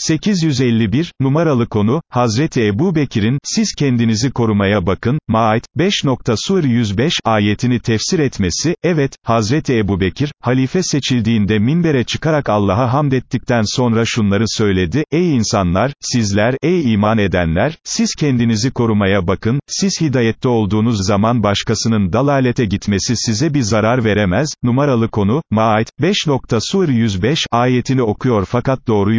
851, numaralı konu, Hazreti Ebu Bekir'in, siz kendinizi korumaya bakın, Maait, 5. Sur 105, ayetini tefsir etmesi, evet, Hazreti Ebu Bekir, halife seçildiğinde minbere çıkarak Allah'a hamd ettikten sonra şunları söyledi, ey insanlar, sizler, ey iman edenler, siz kendinizi korumaya bakın, siz hidayette olduğunuz zaman başkasının dalalete gitmesi size bir zarar veremez, numaralı konu, Maait, 5. Sur 105, ayetini okuyor fakat doğru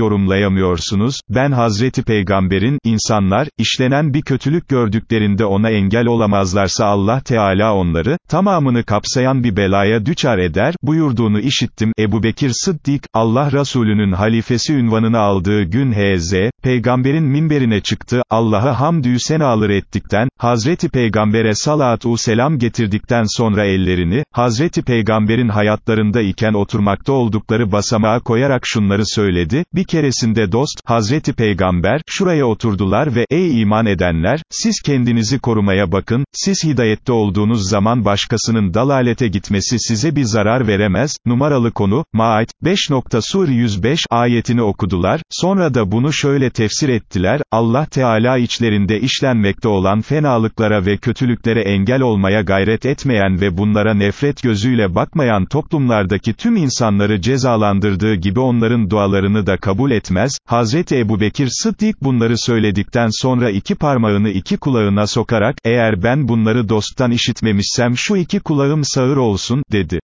yorumlayamıyorsunuz, ben Hazreti Peygamber'in, insanlar, işlenen bir kötülük gördüklerinde ona engel olamazlarsa Allah Teala onları, tamamını kapsayan bir belaya düçar eder, buyurduğunu işittim, Ebu Bekir Sıddik, Allah Resulü'nün halifesi ünvanını aldığı gün H.Z., Peygamberin minberine çıktı, Allah'a hamdü senalar ettikten, Hazreti Peygamber'e salatu selam getirdikten sonra ellerini, Hazreti Peygamber'in hayatlarında iken oturmakta oldukları basamağa koyarak şunları söyledi, bir keresinde dost, Hazreti Peygamber, şuraya oturdular ve, ey iman edenler, siz kendinizi korumaya bakın, siz hidayette olduğunuz zaman başkasının dalalete gitmesi size bir zarar veremez, numaralı konu, Maait, 5. Sur 105, ayetini okudular, sonra da bunu şöyle tefsir ettiler, Allah Teala içlerinde işlenmekte olan fenalıklara ve kötülüklere engel olmaya gayret etmeyen ve bunlara nefret gözüyle bakmayan toplumlardaki tüm insanları cezalandırdığı gibi onların dualarını da kabul etmez, Hazreti Ebu Bekir Sıddik bunları söyledikten sonra iki parmağını iki kulağına sokarak, eğer ben bunları dosttan işitmemişsem şu iki kulağım sağır olsun, dedi.